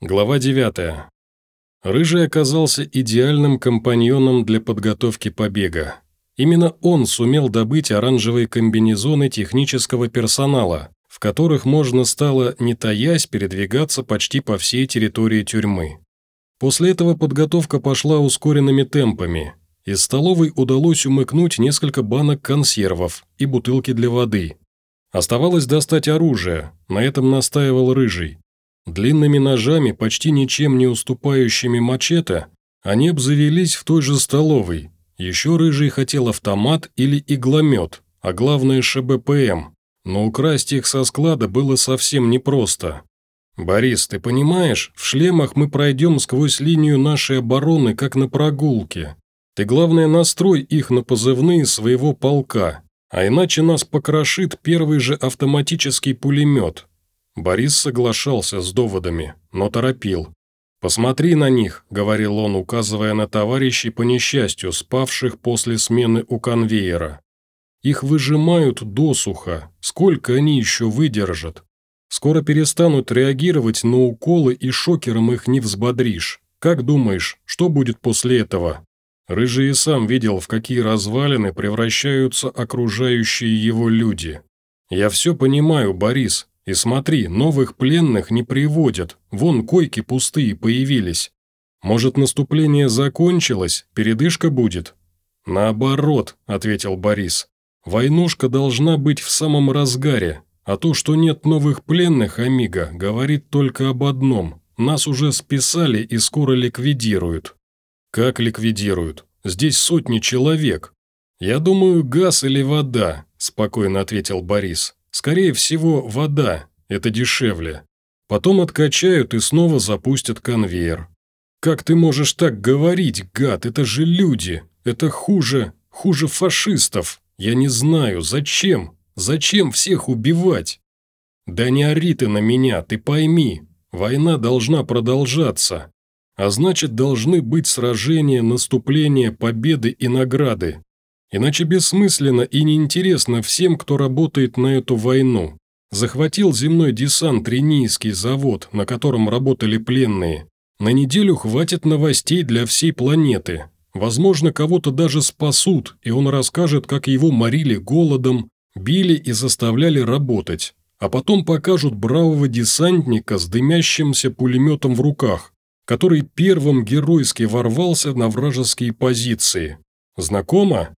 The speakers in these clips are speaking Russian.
Глава 9. Рыжий оказался идеальным компаньоном для подготовки побега. Именно он сумел добыть оранжевые комбинезоны технического персонала, в которых можно стало, не таясь, передвигаться почти по всей территории тюрьмы. После этого подготовка пошла ускоренными темпами. Из столовой удалось умыкнуть несколько банок консервов и бутылки для воды. Оставалось достать оружие, на этом настаивал Рыжий. Длинными ножами, почти ничем не уступающими мачете, они обзавелись в той же столовой. Еще Рыжий хотел автомат или игломет, а главное ШБПМ, но украсть их со склада было совсем непросто. «Борис, ты понимаешь, в шлемах мы пройдем сквозь линию нашей обороны, как на прогулке. Ты, главное, настрой их на позывные своего полка, а иначе нас покрошит первый же автоматический пулемет. Борис соглашался с доводами, но торопил. «Посмотри на них», – говорил он, указывая на товарищей по несчастью, спавших после смены у конвейера. «Их выжимают досуха. Сколько они еще выдержат? Скоро перестанут реагировать на уколы и шокером их не взбодришь. Как думаешь, что будет после этого?» Рыжий и сам видел, в какие развалины превращаются окружающие его люди. «Я все понимаю, Борис, и смотри, новых пленных не приводят, вон койки пустые появились. Может, наступление закончилось, передышка будет?» «Наоборот», — ответил Борис. «Войнушка должна быть в самом разгаре, а то, что нет новых пленных, Амиго, говорит только об одном. Нас уже списали и скоро ликвидируют». «Как ликвидируют? Здесь сотни человек». «Я думаю, газ или вода», – спокойно ответил Борис. Скорее всего, вода, это дешевле. Потом откачают и снова запустят конвейер. Как ты можешь так говорить, гад, это же люди, это хуже, хуже фашистов. Я не знаю, зачем, зачем всех убивать? Да не ори ты на меня, ты пойми, война должна продолжаться. А значит, должны быть сражения, наступления, победы и награды. Иначе бессмысленно и неинтересно всем, кто работает на эту войну. Захватил земной десант Ренийский завод, на котором работали пленные. На неделю хватит новостей для всей планеты. Возможно, кого-то даже спасут, и он расскажет, как его морили голодом, били и заставляли работать. А потом покажут бравого десантника с дымящимся пулеметом в руках, который первым геройски ворвался на вражеские позиции. Знакомо?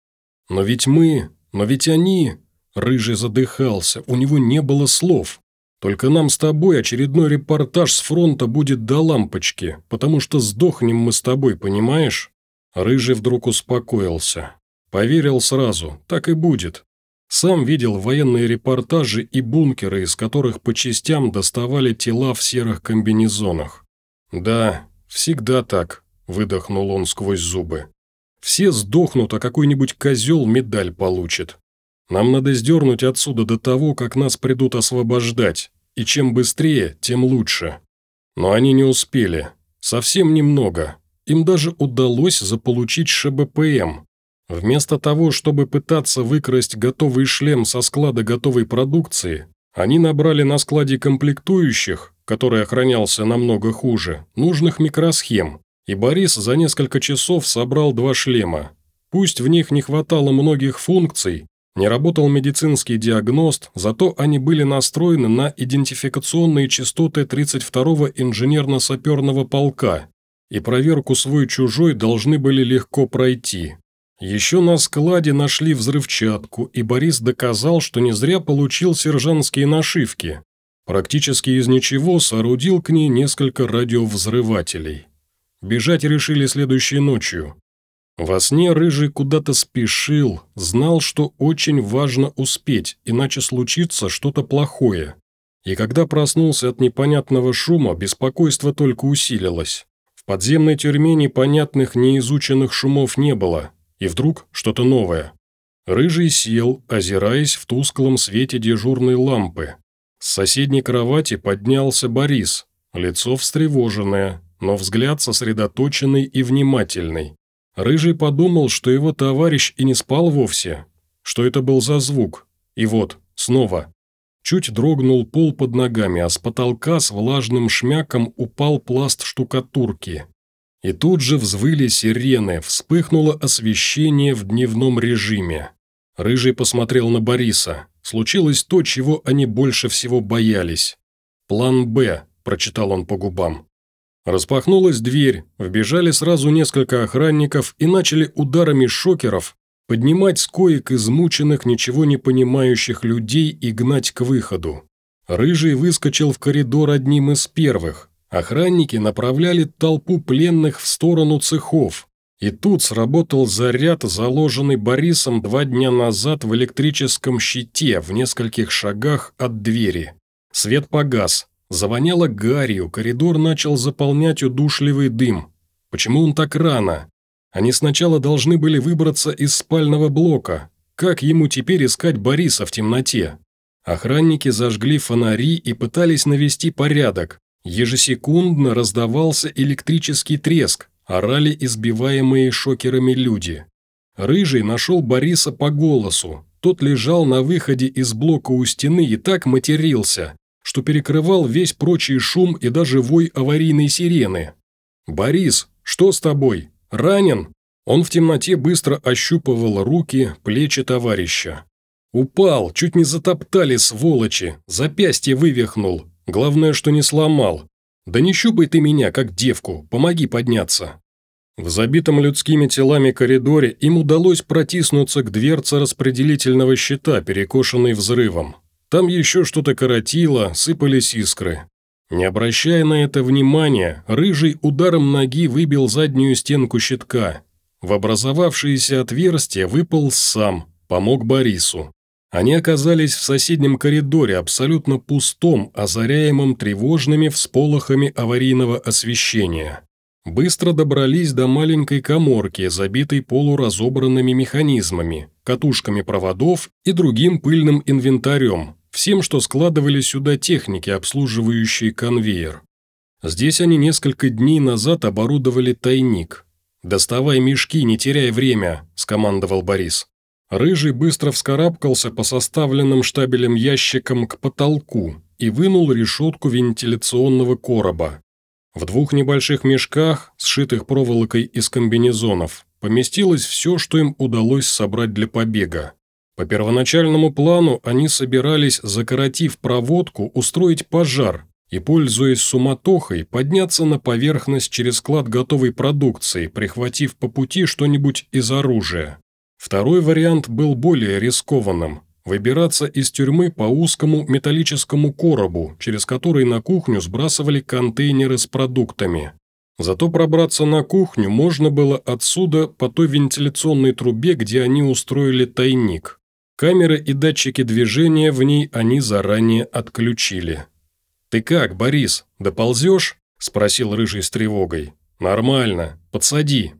«Но ведь мы... Но ведь они...» Рыжий задыхался, у него не было слов. «Только нам с тобой очередной репортаж с фронта будет до лампочки, потому что сдохнем мы с тобой, понимаешь?» Рыжий вдруг успокоился. Поверил сразу, так и будет. Сам видел военные репортажи и бункеры, из которых по частям доставали тела в серых комбинезонах. «Да, всегда так», – выдохнул он сквозь зубы. Все сдохнут, а какой-нибудь козел медаль получит. Нам надо сдернуть отсюда до того, как нас придут освобождать, и чем быстрее, тем лучше. Но они не успели. Совсем немного. Им даже удалось заполучить ШБПМ. Вместо того, чтобы пытаться выкрасть готовый шлем со склада готовой продукции, они набрали на складе комплектующих, который охранялся намного хуже, нужных микросхем, и Борис за несколько часов собрал два шлема. Пусть в них не хватало многих функций, не работал медицинский диагност, зато они были настроены на идентификационные частоты 32-го инженерно-саперного полка, и проверку свой-чужой должны были легко пройти. Еще на складе нашли взрывчатку, и Борис доказал, что не зря получил сержантские нашивки. Практически из ничего соорудил к ней несколько радиовзрывателей. Бежать решили следующей ночью. Во сне Рыжий куда-то спешил, знал, что очень важно успеть, иначе случится что-то плохое. И когда проснулся от непонятного шума, беспокойство только усилилось. В подземной тюрьме непонятных, неизученных шумов не было. И вдруг что-то новое. Рыжий сел, озираясь в тусклом свете дежурной лампы. С соседней кровати поднялся Борис, лицо встревоженное, но взгляд сосредоточенный и внимательный. Рыжий подумал, что его товарищ и не спал вовсе. Что это был за звук? И вот, снова. Чуть дрогнул пол под ногами, а с потолка с влажным шмяком упал пласт штукатурки. И тут же взвыли сирены, вспыхнуло освещение в дневном режиме. Рыжий посмотрел на Бориса. Случилось то, чего они больше всего боялись. «План Б», – прочитал он по губам. Распахнулась дверь, вбежали сразу несколько охранников и начали ударами шокеров поднимать с коек измученных, ничего не понимающих людей и гнать к выходу. Рыжий выскочил в коридор одним из первых. Охранники направляли толпу пленных в сторону цехов. И тут сработал заряд, заложенный Борисом два дня назад в электрическом щите в нескольких шагах от двери. Свет погас. Завоняло гарью, коридор начал заполнять удушливый дым. Почему он так рано? Они сначала должны были выбраться из спального блока. Как ему теперь искать Бориса в темноте? Охранники зажгли фонари и пытались навести порядок. Ежесекундно раздавался электрический треск, орали избиваемые шокерами люди. Рыжий нашел Бориса по голосу. Тот лежал на выходе из блока у стены и так матерился, что перекрывал весь прочий шум и даже вой аварийной сирены. «Борис, что с тобой?» «Ранен?» Он в темноте быстро ощупывал руки, плечи товарища. «Упал, чуть не затоптали, сволочи, запястье вывихнул, главное, что не сломал. Да не щупай ты меня, как девку, помоги подняться». В забитом людскими телами коридоре им удалось протиснуться к дверце распределительного щита, перекошенной взрывом. Там еще что-то коротило, сыпались искры. Не обращая на это внимания, рыжий ударом ноги выбил заднюю стенку щитка. В образовавшееся отверстие выпал сам, помог Борису. Они оказались в соседнем коридоре, абсолютно пустом, озаряемом тревожными всполохами аварийного освещения. Быстро добрались до маленькой коморки, забитой полуразобранными механизмами, катушками проводов и другим пыльным инвентарем, всем, что складывали сюда техники, обслуживающие конвейер. Здесь они несколько дней назад оборудовали тайник. «Доставай мешки, не теряй время», – скомандовал Борис. Рыжий быстро вскарабкался по составленным штабелем ящикам к потолку и вынул решетку вентиляционного короба. В двух небольших мешках, сшитых проволокой из комбинезонов, поместилось все, что им удалось собрать для побега. По первоначальному плану они собирались, закоротив проводку, устроить пожар и, пользуясь суматохой, подняться на поверхность через склад готовой продукции, прихватив по пути что-нибудь из оружия. Второй вариант был более рискованным – выбираться из тюрьмы по узкому металлическому коробу, через который на кухню сбрасывали контейнеры с продуктами. Зато пробраться на кухню можно было отсюда по той вентиляционной трубе, где они устроили тайник. Камеры и датчики движения в ней они заранее отключили. «Ты как, Борис, доползешь?» – спросил Рыжий с тревогой. «Нормально. Подсади».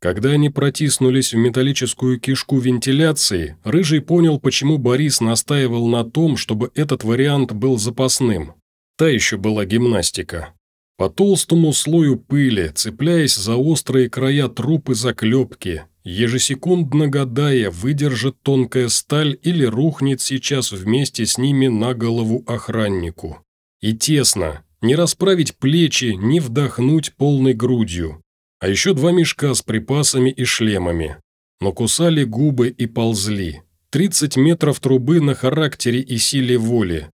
Когда они протиснулись в металлическую кишку вентиляции, Рыжий понял, почему Борис настаивал на том, чтобы этот вариант был запасным. Та еще была гимнастика. По толстому слою пыли, цепляясь за острые края трупы заклепки, ежесекундно гадая, выдержит тонкая сталь или рухнет сейчас вместе с ними на голову охраннику. И тесно, не расправить плечи, не вдохнуть полной грудью. А еще два мешка с припасами и шлемами. Но кусали губы и ползли. 30 метров трубы на характере и силе воли.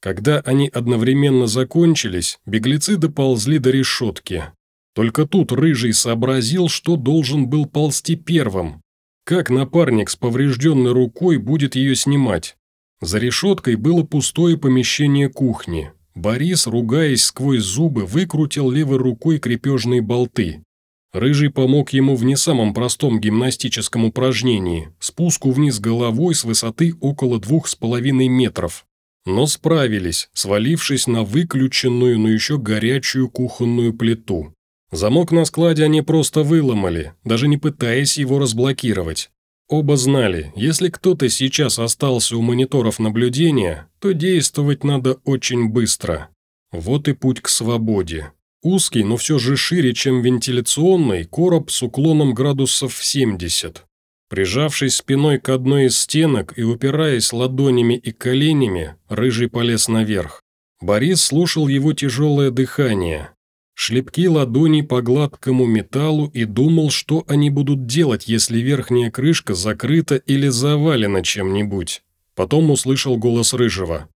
Когда они одновременно закончились, беглецы доползли до решетки. Только тут Рыжий сообразил, что должен был ползти первым. Как напарник с поврежденной рукой будет ее снимать? За решеткой было пустое помещение кухни. Борис, ругаясь сквозь зубы, выкрутил левой рукой крепежные болты. Рыжий помог ему в не самом простом гимнастическом упражнении – спуску вниз головой с высоты около двух с половиной метров. Но справились, свалившись на выключенную, но еще горячую кухонную плиту. Замок на складе они просто выломали, даже не пытаясь его разблокировать. Оба знали, если кто-то сейчас остался у мониторов наблюдения, то действовать надо очень быстро. Вот и путь к свободе. Узкий, но все же шире, чем вентиляционный, короб с уклоном градусов в 70. Прижавшись спиной к одной из стенок и упираясь ладонями и коленями, Рыжий полез наверх. Борис слушал его тяжелое дыхание, шлепки ладоней по гладкому металлу и думал, что они будут делать, если верхняя крышка закрыта или завалена чем-нибудь. Потом услышал голос Рыжего.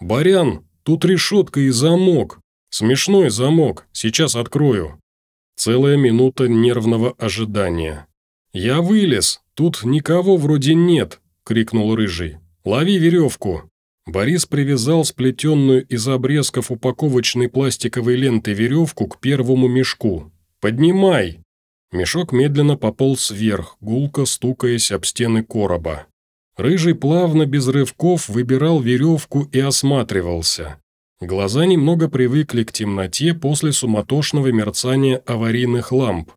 «Барян, тут решетка и замок. Смешной замок, сейчас открою». Целая минута нервного ожидания. «Я вылез, тут никого вроде нет», – крикнул Рыжий. «Лови веревку». Борис привязал сплетенную из обрезков упаковочной пластиковой ленты веревку к первому мешку. «Поднимай!» Мешок медленно пополз вверх, гулко стукаясь об стены короба. Рыжий плавно, без рывков, выбирал веревку и осматривался. Глаза немного привыкли к темноте после суматошного мерцания аварийных ламп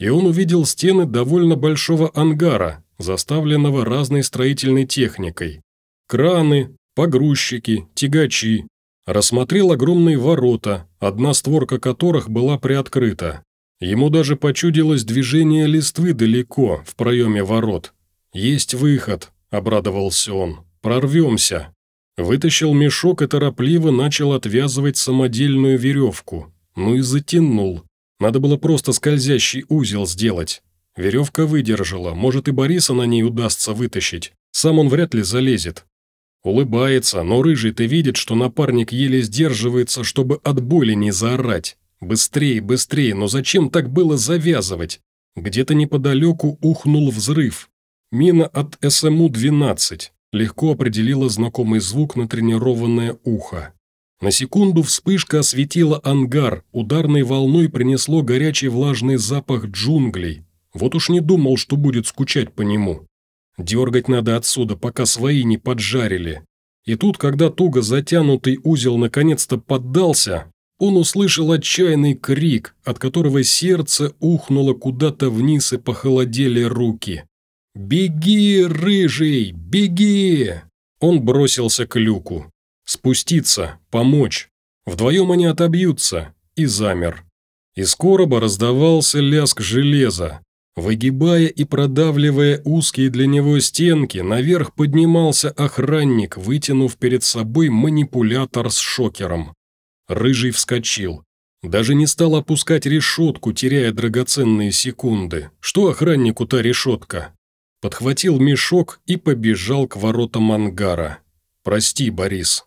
и он увидел стены довольно большого ангара, заставленного разной строительной техникой. Краны, погрузчики, тягачи. Рассмотрел огромные ворота, одна створка которых была приоткрыта. Ему даже почудилось движение листвы далеко, в проеме ворот. «Есть выход», – обрадовался он. «Прорвемся». Вытащил мешок и торопливо начал отвязывать самодельную веревку. Ну и затянул. Надо было просто скользящий узел сделать. Веревка выдержала, может и Бориса на ней удастся вытащить. Сам он вряд ли залезет. Улыбается, но рыжий-то видит, что напарник еле сдерживается, чтобы от боли не заорать. Быстрее, быстрее, но зачем так было завязывать? Где-то неподалеку ухнул взрыв. Мина от СМУ-12 легко определила знакомый звук на тренированное ухо. На секунду вспышка осветила ангар, ударной волной принесло горячий влажный запах джунглей. Вот уж не думал, что будет скучать по нему. Дергать надо отсюда, пока свои не поджарили. И тут, когда туго затянутый узел наконец-то поддался, он услышал отчаянный крик, от которого сердце ухнуло куда-то вниз и похолодели руки. «Беги, рыжий, беги!» Он бросился к люку. Спуститься, помочь. Вдвоем они отобьются. И замер. Из короба раздавался лязг железа. Выгибая и продавливая узкие для него стенки, наверх поднимался охранник, вытянув перед собой манипулятор с шокером. Рыжий вскочил. Даже не стал опускать решетку, теряя драгоценные секунды. Что охраннику та решетка? Подхватил мешок и побежал к воротам ангара. «Прости, Борис».